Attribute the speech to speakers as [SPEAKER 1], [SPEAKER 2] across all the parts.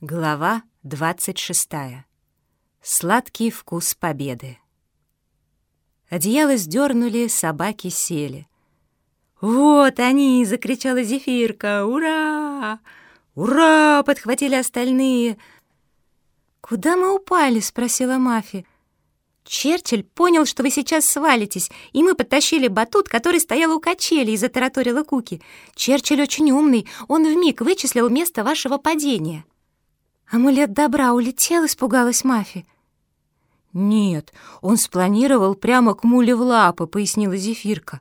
[SPEAKER 1] Глава 26. Сладкий вкус победы. Одеяло сдернули, собаки сели. «Вот они!» — закричала Зефирка. «Ура! Ура!» — подхватили остальные. «Куда мы упали?» — спросила Мафи. «Черчилль понял, что вы сейчас свалитесь, и мы подтащили батут, который стоял у качели», — затараторила Куки. «Черчилль очень умный, он вмиг вычислил место вашего падения». «Амулет добра улетел?» — испугалась Мафи. «Нет, он спланировал прямо к муле в лапы», — пояснила Зефирка.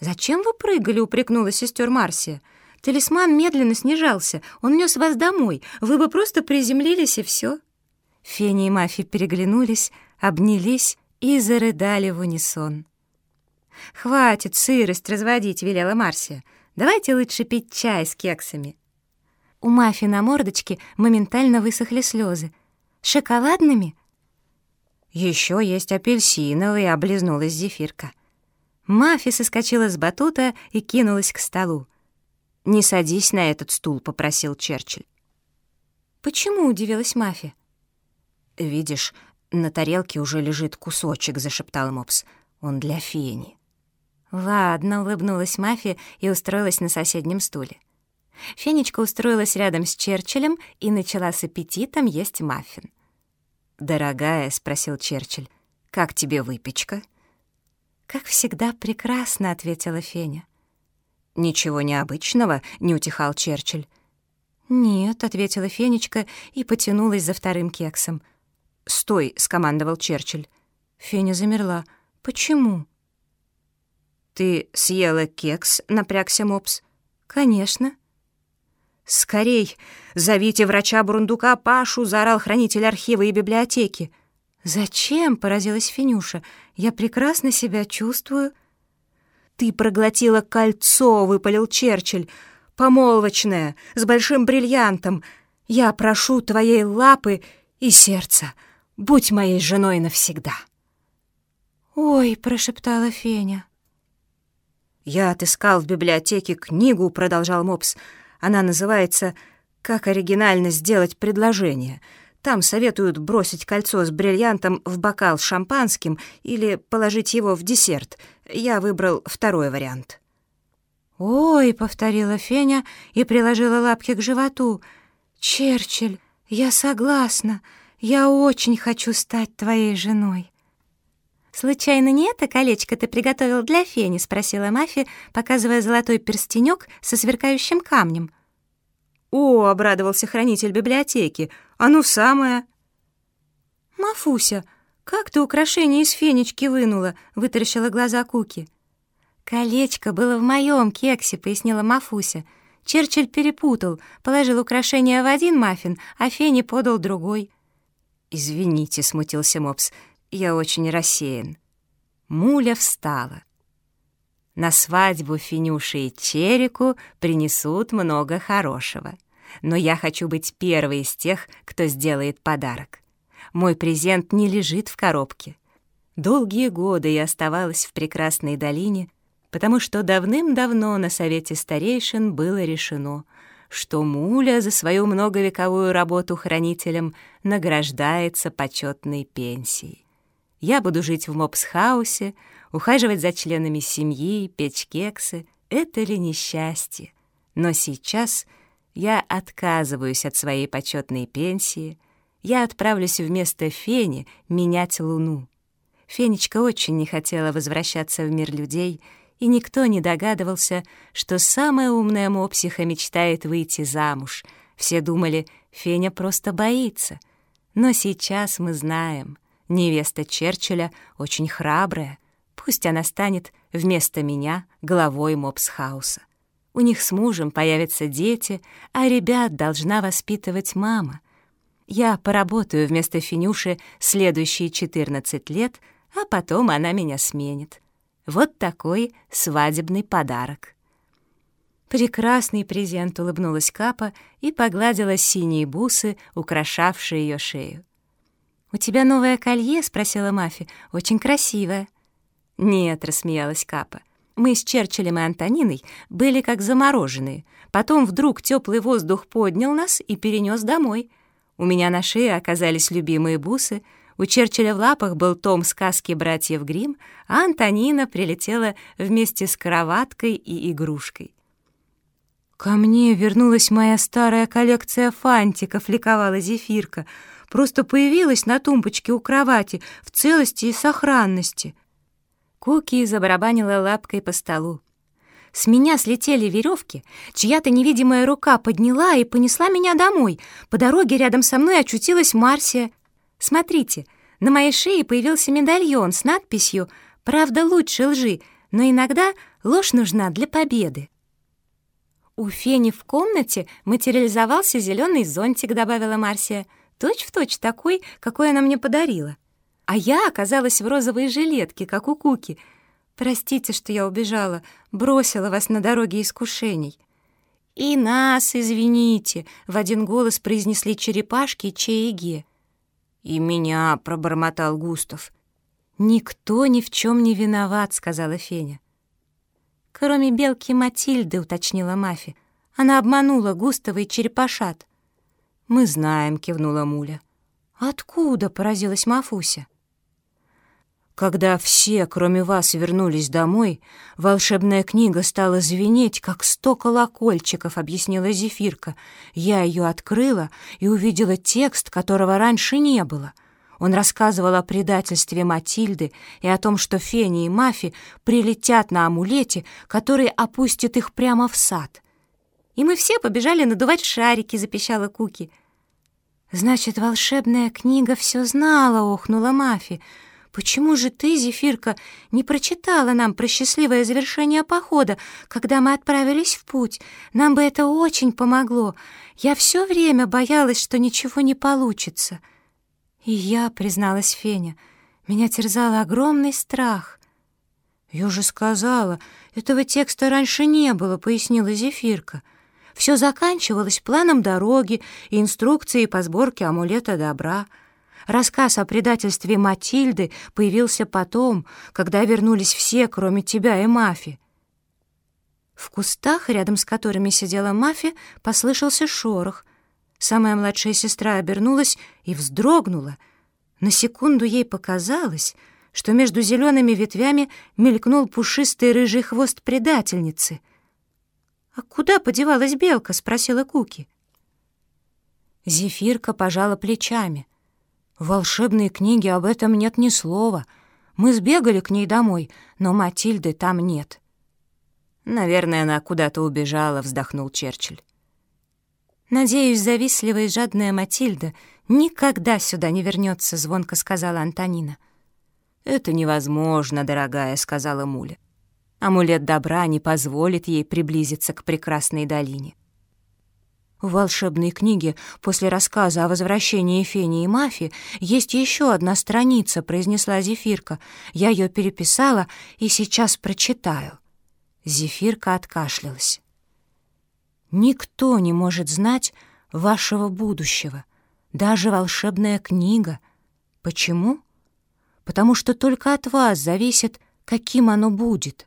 [SPEAKER 1] «Зачем вы прыгали?» — упрекнула сестер Марсия. «Талисман медленно снижался, он нес вас домой, вы бы просто приземлились и все». Феня и Мафи переглянулись, обнялись и зарыдали в унисон. «Хватит сырость разводить», — велела Марсия. «Давайте лучше пить чай с кексами». У Мафи на мордочке моментально высохли слезы. «Шоколадными?» «Еще есть апельсиновые», — облизнулась зефирка. Мафи соскочила с батута и кинулась к столу. «Не садись на этот стул», — попросил Черчилль. «Почему?» — удивилась Мафи. «Видишь, на тарелке уже лежит кусочек», — зашептал Мопс. «Он для фени». «Ладно», — улыбнулась Мафи и устроилась на соседнем стуле. Фенечка устроилась рядом с Черчиллем и начала с аппетитом есть маффин. «Дорогая», — спросил Черчилль, — «как тебе выпечка?» «Как всегда прекрасно», — ответила Феня. «Ничего необычного?» — не утихал Черчилль. «Нет», — ответила Фенечка и потянулась за вторым кексом. «Стой!» — скомандовал Черчилль. Феня замерла. «Почему?» «Ты съела кекс?» — напрягся Мопс. «Конечно». «Скорей! Зовите врача Бурундука Пашу!» — заорал хранитель архива и библиотеки. «Зачем?» — поразилась Финюша. «Я прекрасно себя чувствую». «Ты проглотила кольцо!» — выпалил Черчилль. «Помолвочное, с большим бриллиантом. Я прошу твоей лапы и сердца. Будь моей женой навсегда». «Ой!» — прошептала Феня. «Я отыскал в библиотеке книгу», — продолжал Мопс, — она называется «Как оригинально сделать предложение». Там советуют бросить кольцо с бриллиантом в бокал с шампанским или положить его в десерт. Я выбрал второй вариант. «Ой», — повторила Феня и приложила лапки к животу. «Черчилль, я согласна. Я очень хочу стать твоей женой». «Случайно не это колечко ты приготовил для Фени?» — спросила Мафи, показывая золотой перстенек со сверкающим камнем. «О!» — обрадовался хранитель библиотеки. «Оно самое!» «Мафуся, как ты украшение из фенечки вынула?» — вытаращила глаза Куки. «Колечко было в моем кексе», — пояснила Мафуся. Черчилль перепутал, положил украшение в один маффин, а Фене подал другой. «Извините», — смутился Мопс, — «я очень рассеян». Муля встала. На свадьбу Финюши и Черику принесут много хорошего. Но я хочу быть первой из тех, кто сделает подарок. Мой презент не лежит в коробке. Долгие годы я оставалась в прекрасной долине, потому что давным-давно на совете старейшин было решено, что Муля за свою многовековую работу хранителем награждается почетной пенсией. Я буду жить в мопсхаусе, ухаживать за членами семьи, печь кексы — это ли несчастье? Но сейчас я отказываюсь от своей почетной пенсии, я отправлюсь вместо Фени менять Луну. Фенечка очень не хотела возвращаться в мир людей, и никто не догадывался, что самая умная мопсиха мечтает выйти замуж. Все думали, Феня просто боится. Но сейчас мы знаем, невеста Черчилля очень храбрая — Пусть она станет вместо меня главой мопсхауса. У них с мужем появятся дети, а ребят должна воспитывать мама. Я поработаю вместо Финюши следующие 14 лет, а потом она меня сменит. Вот такой свадебный подарок. Прекрасный презент, улыбнулась Капа и погладила синие бусы, украшавшие ее шею. «У тебя новое колье?» — спросила Мафи. «Очень красивое». «Нет», — рассмеялась Капа, Мы с Черчиллем и Антониной были как замороженные. Потом вдруг теплый воздух поднял нас и перенес домой. У меня на шее оказались любимые бусы, у Черчилля в лапах был том сказки братьев Гримм, а Антонина прилетела вместе с кроваткой и игрушкой. «Ко мне вернулась моя старая коллекция фантиков», — ликовала Зефирка. «Просто появилась на тумбочке у кровати в целости и сохранности». Куки забарабанила лапкой по столу. С меня слетели веревки, чья-то невидимая рука подняла и понесла меня домой. По дороге рядом со мной очутилась Марсия. Смотрите, на моей шее появился медальон с надписью «Правда лучше лжи, но иногда ложь нужна для победы». «У Фени в комнате материализовался зеленый зонтик», — добавила Марсия. «Точь в точь такой, какой она мне подарила. А я оказалась в розовой жилетке, как у Куки. Простите, что я убежала, бросила вас на дороге искушений». «И нас, извините», — в один голос произнесли черепашки Че и Ге. «И меня», — пробормотал Густав. «Никто ни в чем не виноват», — сказала Феня. «Кроме белки Матильды», — уточнила Мафи. «Она обманула Густава и черепашат». «Мы знаем», — кивнула Муля. «Откуда?» — поразилась Мафуся. Когда все, кроме вас, вернулись домой, волшебная книга стала звенеть, как сто колокольчиков, объяснила Зефирка. Я ее открыла и увидела текст, которого раньше не было — он рассказывал о предательстве Матильды и о том, что Фени и Мафи прилетят на амулете, который опустит их прямо в сад. «И мы все побежали надувать шарики», — запищала Куки. «Значит, волшебная книга все знала», — охнула Мафи. «Почему же ты, Зефирка, не прочитала нам про счастливое завершение похода, когда мы отправились в путь? Нам бы это очень помогло. Я все время боялась, что ничего не получится». «И я», — призналась Феня, — «меня терзал огромный страх». «Я уже сказала, этого текста раньше не было», — пояснила Зефирка. «Все заканчивалось планом дороги и инструкцией по сборке амулета добра». Рассказ о предательстве Матильды появился потом, когда вернулись все, кроме тебя и Мафи. В кустах, рядом с которыми сидела Мафи, послышался шорох. Самая младшая сестра обернулась и вздрогнула. На секунду ей показалось, что между зелеными ветвями мелькнул пушистый рыжий хвост предательницы. «А куда подевалась белка?» — спросила Куки. Зефирка пожала плечами. В волшебной книге об этом нет ни слова. Мы сбегали к ней домой, но Матильды там нет. «Наверное, она куда-то убежала», — вздохнул Черчилль. «Надеюсь, завистливая и жадная Матильда никогда сюда не вернется», — звонко сказала Антонина. «Это невозможно, дорогая», — сказала Муля. «Амулет добра не позволит ей приблизиться к прекрасной долине». В волшебной книге после рассказа о возвращении Фени и Мафи есть еще одна страница, произнесла Зефирка. Я ее переписала и сейчас прочитаю. Зефирка откашлялась. Никто не может знать вашего будущего, даже волшебная книга. Почему? Потому что только от вас зависит, каким оно будет.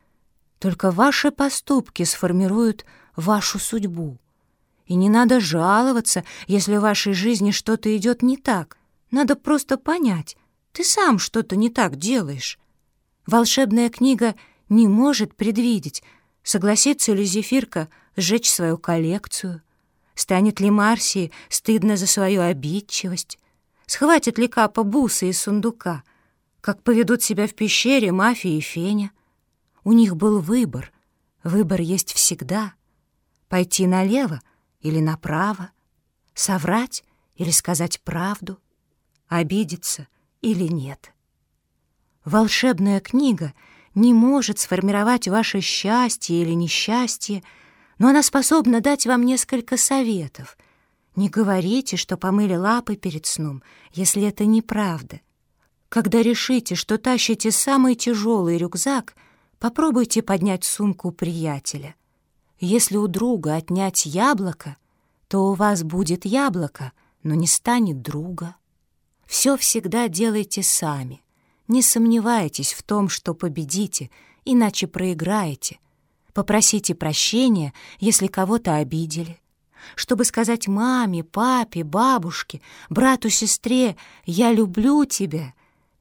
[SPEAKER 1] Только ваши поступки сформируют вашу судьбу. И не надо жаловаться, если в вашей жизни что-то идет не так. Надо просто понять, ты сам что-то не так делаешь. Волшебная книга не может предвидеть, согласится ли Зефирка сжечь свою коллекцию? Станет ли Марсии стыдно за свою обидчивость? Схватит ли Капа бусы из сундука? Как поведут себя в пещере мафия и Феня? У них был выбор. Выбор есть всегда. Пойти налево или направо, соврать или сказать правду, обидеться или нет. Волшебная книга не может сформировать ваше счастье или несчастье, но она способна дать вам несколько советов. Не говорите, что помыли лапы перед сном, если это неправда. Когда решите, что тащите самый тяжелый рюкзак, попробуйте поднять сумку приятеля. Если у друга отнять яблоко, то у вас будет яблоко, но не станет друга. Все всегда делайте сами. Не сомневайтесь в том, что победите, иначе проиграете. Попросите прощения, если кого-то обидели. Чтобы сказать маме, папе, бабушке, брату, сестре «я люблю тебя»,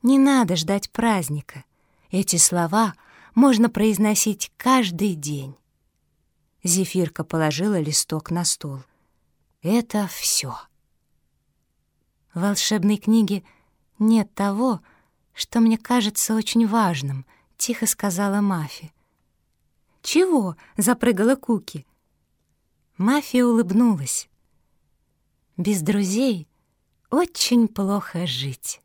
[SPEAKER 1] не надо ждать праздника. Эти слова можно произносить каждый день. Зефирка положила листок на стол. Это все. В волшебной книге нет того, что мне кажется очень важным, тихо сказала Мафи. «Чего?» — запрыгала Куки. Мафия улыбнулась. «Без друзей очень плохо жить».